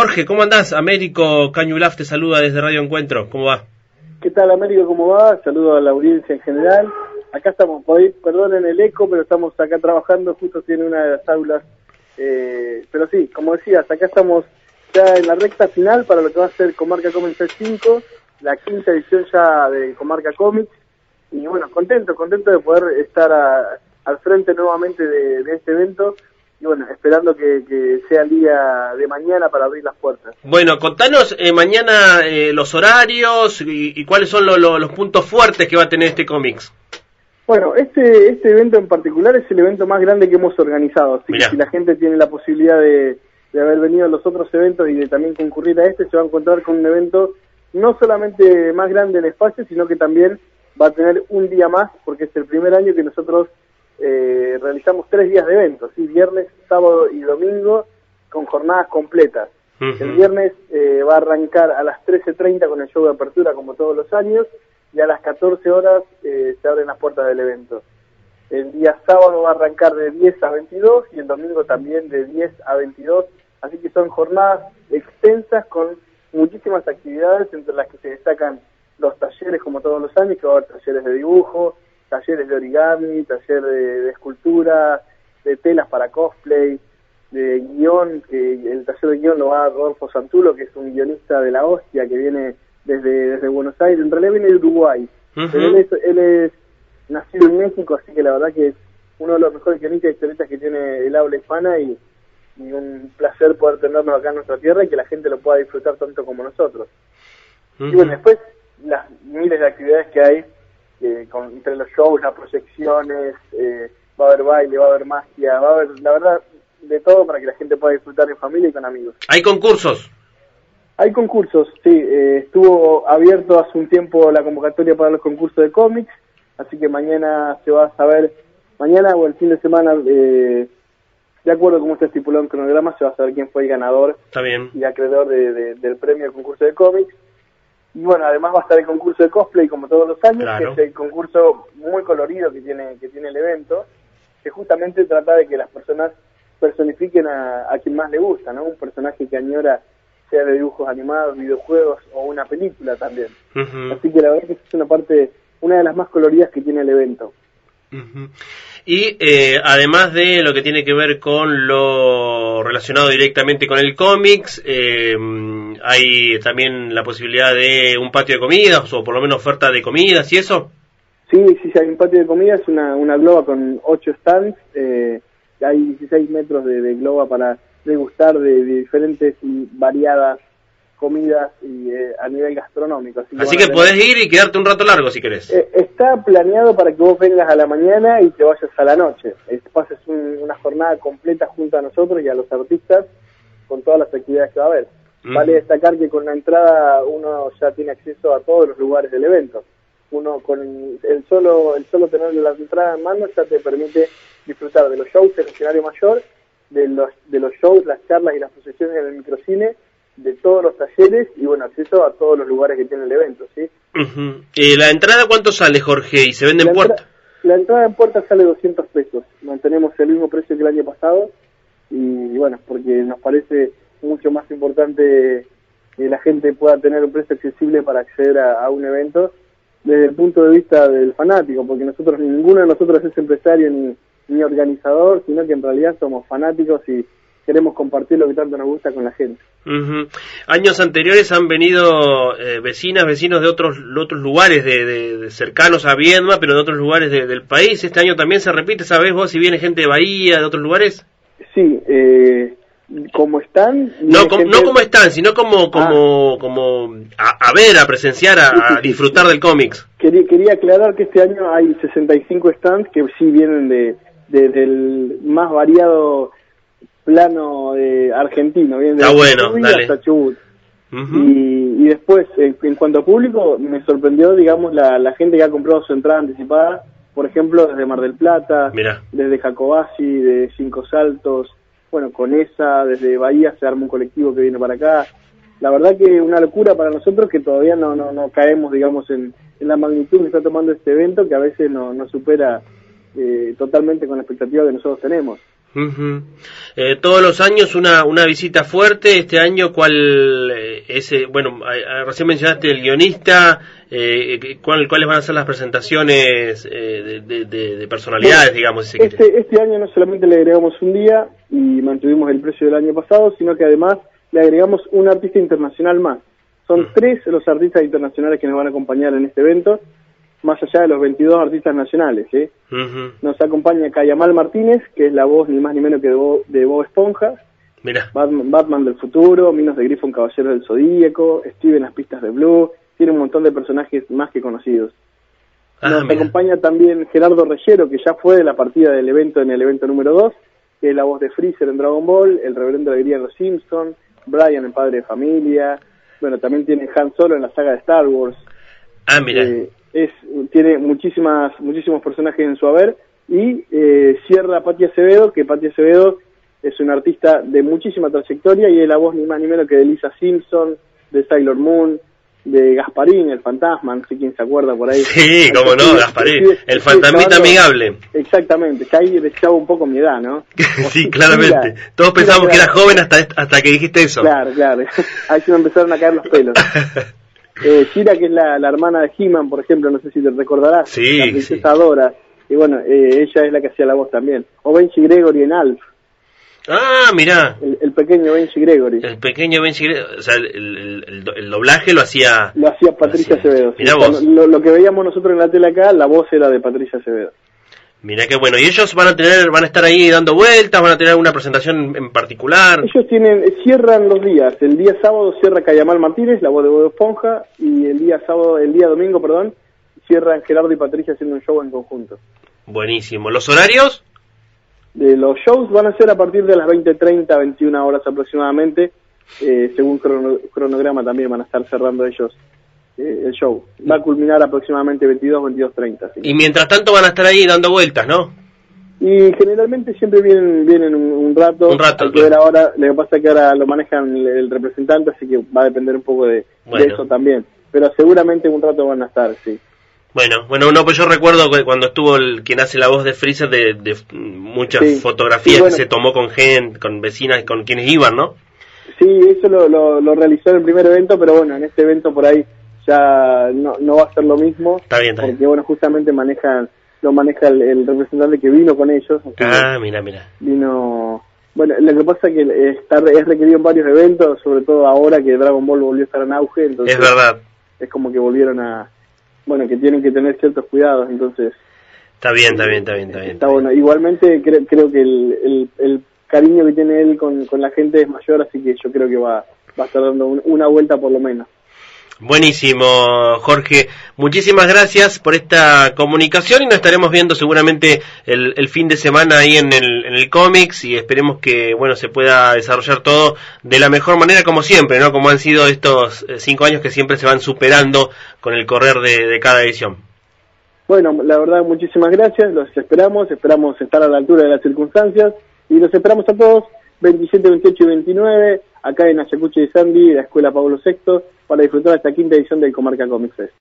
Jorge, ¿cómo andás? Américo Cañulaf te saluda desde Radio Encuentro. ¿Cómo va? ¿Qué tal, Américo? ¿Cómo va? Saludo a la audiencia en general. Acá estamos, perdonen el eco, pero estamos acá trabajando, justo en una de las aulas. Eh, pero sí, como decías, acá estamos ya en la recta final para lo que va a ser Comarca Comics 5, la quinta edición ya de Comarca Comics. Y bueno, contento, contento de poder estar al frente nuevamente de este evento y bueno, esperando que, sea el día de mañana para abrir las puertas. Bueno, contanos eh, mañana eh, los horarios y, cuáles son los puntos fuertes que va a tener este cómics. Bueno, este, este evento en particular es el evento más grande que hemos organizado, así que si la gente tiene la posibilidad de, de haber venido a los otros eventos y de también concurrir a este, se va a encontrar con un evento no solamente más grande en espacio, sino que también va a tener un día más, porque es el primer año que nosotros eh, realizamos tres días de eventos, ¿sí? viernes, sábado y domingo, con jornadas completas. El viernes eh, va a arrancar a las 13.30 con el show de apertura, como todos los años, y a las 14 horas eh, se abren las puertas del evento. El día sábado va a arrancar de 10 a 22 y el domingo también de 10 a 22. Así que son jornadas extensas con muchísimas actividades, entre las que se destacan los talleres, como todos los años, que va a haber talleres de dibujo, talleres de origami, taller de, escultura, de telas para cosplay, de guion, que el taller de guion lo va a Rodolfo Santulo, que es un guionista de la hostia, que viene desde, desde Buenos Aires, en realidad viene de Uruguay, pero él es, nacido en México, así que la verdad que es uno de los mejores guionistas y historietas que tiene el habla hispana y, un placer poder tenerlo acá en nuestra tierra y que la gente lo pueda disfrutar tanto como nosotros. Y bueno, después las miles de actividades que hay con, entre los shows, las proyecciones, eh, va a haber baile, va a haber magia, va a haber, la verdad, de todo para que la gente pueda disfrutar en familia y con amigos. ¿Hay concursos? Hay concursos, sí. Eh, estuvo abierto hace un tiempo la convocatoria para los concursos de cómics, así que mañana se va a saber, mañana o el fin de semana, eh, de acuerdo a cómo está estipulado en cronograma, se va a saber quién fue el ganador está bien. y acreedor del premio del concurso de cómics. Y bueno, además va a estar el concurso de cosplay como todos los años, que es el concurso muy colorido que tiene, que tiene el evento, que justamente trata de que las personas personifiquen a, quien más le gusta, ¿no? Un personaje que añora sea de dibujos animados, videojuegos o una película también. Así que la verdad que es una parte, una de las más coloridas que tiene el evento. Y eh, además de lo que tiene que ver con lo relacionado directamente con el cómics, eh, hay también la posibilidad de un patio de comidas o por lo menos oferta de comidas y eso. Sí, sí, hay un patio de comidas, una, una globa con ocho stands, eh, hay 16 metros de, globa para degustar de diferentes y variadas comidas y, eh, a nivel gastronómico. Así, que, podés ir y quedarte un rato largo si querés. Eh, está planeado para que vos vengas a la mañana y te vayas a la noche. pases una jornada completa junto a nosotros y a los artistas con todas las actividades que va a haber. Vale destacar que con la entrada uno ya tiene acceso a todos los lugares del evento. Uno con el solo el solo tener la entrada en mano ya te permite disfrutar de los shows en el escenario mayor, de los de los shows, las charlas y las procesiones en el microcine de todos los talleres y bueno, acceso a todos los lugares que tiene el evento, ¿sí? Eh, ¿La entrada cuánto sale, Jorge? ¿Y se vende en puerta? La entrada en puerta sale 200 pesos. Mantenemos el mismo precio que el año pasado y, bueno, porque nos parece mucho más importante que la gente pueda tener un precio accesible para acceder a, un evento desde el punto de vista del fanático, porque nosotros, ninguno de nosotros es empresario ni, ni organizador, sino que en realidad somos fanáticos y queremos compartir lo que tanto nos gusta con la gente. Años anteriores han venido eh, vecinas, vecinos de otros otros lugares de, cercanos a Viedma, pero de otros lugares del país. Este año también se repite, ¿sabes vos si viene gente de Bahía, de otros lugares? Sí, eh, como están. No, no como están, sino como como ah. como a, ver, a presenciar, a, disfrutar del cómics. Quería, quería aclarar que este año hay 65 stands que sí vienen de, de del más variado plano de argentino, bien de bueno, dale. hasta Chubut. y, y, después, en, cuanto a público, me sorprendió, digamos, la, la gente que ha comprado su entrada anticipada, por ejemplo, desde Mar del Plata, desde Jacobasi, de Cinco Saltos, bueno, con esa, desde Bahía se arma un colectivo que viene para acá. La verdad que una locura para nosotros que todavía no, no, no caemos, digamos, en, en la magnitud que está tomando este evento, que a veces nos no supera eh, totalmente con la expectativa que nosotros tenemos. Eh, todos los años una, una visita fuerte. Este año, ¿cuál eh, es? bueno, recién mencionaste el guionista. Eh, ¿cuál, ¿Cuáles van a ser las presentaciones de, de, personalidades, digamos? este, este año no solamente le agregamos un día y mantuvimos el precio del año pasado, sino que además le agregamos un artista internacional más. Son mm. tres los artistas internacionales que nos van a acompañar en este evento más allá de los 22 artistas nacionales. ¿eh? Nos acompaña Cayamal Martínez, que es la voz ni más ni menos que de Bob, Esponja. Mira. Batman, del futuro, Minos de Grifo, Caballero del Zodíaco, Steven Las Pistas de Blue, tiene un montón de personajes más que conocidos. Ah, Nos acompaña también Gerardo Reyero, que ya fue de la partida del evento en el evento número 2, que es la voz de Freezer en Dragon Ball, el reverendo de Los Simpson, Brian en Padre de Familia, bueno, también tiene Han Solo en la saga de Star Wars. Ah, mira. Eh, es tiene muchísimas muchísimos personajes en su haber y eh, cierra Patti Acevedo, que Patti Acevedo es una artista de muchísima trayectoria y es la voz ni más ni menos que de Lisa Simpson, de Sailor Moon, de Gasparín, el fantasma, no sé quién se acuerda por ahí. Sí, cómo no, Gasparín, el fantasmita amigable. Exactamente, que ahí dejaba un poco mi edad, ¿no? sí, claramente. Todos pensamos que era joven hasta, hasta que dijiste eso. Claro, claro. ahí se me empezaron a caer los pelos. Eh, Shira, que es la, hermana de He-Man, por ejemplo, no sé si te recordarás. Sí, la princesa Dora. Y bueno, eh, ella es la que hacía la voz también. O Benji Gregory en Alf. Ah, mirá. El, pequeño Benji Gregory. El pequeño Benji Gregory. O sea, el, doblaje lo hacía... Lo hacía Patricia Acevedo. Mirá vos. lo, lo, que veíamos nosotros en la tele acá, la voz era de Patricia Acevedo. Mira qué bueno. ¿Y ellos van a tener, van a estar ahí dando vueltas, van a tener alguna presentación en particular? Ellos tienen, cierran los días. El día sábado cierra Cayamal Martínez, la voz de Bodo Esponja, y el día sábado, el día domingo, perdón, cierran Gerardo y Patricia haciendo un show en conjunto. Buenísimo. ¿Los horarios? De los shows van a ser a partir de las 20.30, 21 horas aproximadamente. Eh, según cronograma también van a estar cerrando ellos eh, el show. Va a culminar aproximadamente 22, 22, 30. Y mientras tanto van a estar ahí dando vueltas, ¿no? Y generalmente siempre vienen vienen un, rato. Un rato. Ver ahora, lo que pasa es que ahora lo manejan el, representante, así que va a depender un poco de, eso también. Pero seguramente un rato van a estar, sí. Bueno, bueno, no, pues yo recuerdo que cuando estuvo el quien hace la voz de Freezer de, muchas fotografías que se tomó con gente, con vecinas, con quienes iban, ¿no? Sí, eso lo, lo, lo realizó en el primer evento, pero bueno, en este evento por ahí ya no, no va a ser lo mismo. Está bien, Porque, bueno, justamente manejan, lo maneja el, representante que vino con ellos. Ah, mira, mira. Vino... Bueno, lo que pasa es que está, es requerido en varios eventos, sobre todo ahora que Dragon Ball volvió a estar en auge. Entonces es verdad. Es como que volvieron a... Bueno, que tienen que tener ciertos cuidados, entonces... Está bien, está bien, está bien. Está, bien, está bueno. Igualmente creo que el, el, cariño que tiene él con, con la gente es mayor, así que yo creo que va, va a estar dando una vuelta por lo menos. Buenísimo, Jorge. Muchísimas gracias por esta comunicación y nos estaremos viendo seguramente el, fin de semana ahí en el, en el cómics y esperemos que bueno se pueda desarrollar todo de la mejor manera como siempre, ¿no? Como han sido estos eh, cinco años que siempre se van superando con el correr de, cada edición. Bueno, la verdad, muchísimas gracias. Los esperamos, esperamos estar a la altura de las circunstancias y los esperamos a todos 27, 28 y 29 acá en Ayacucho y Sandy, la Escuela Pablo VI, para disfrutar esta quinta edición del Comarca Comics Fest.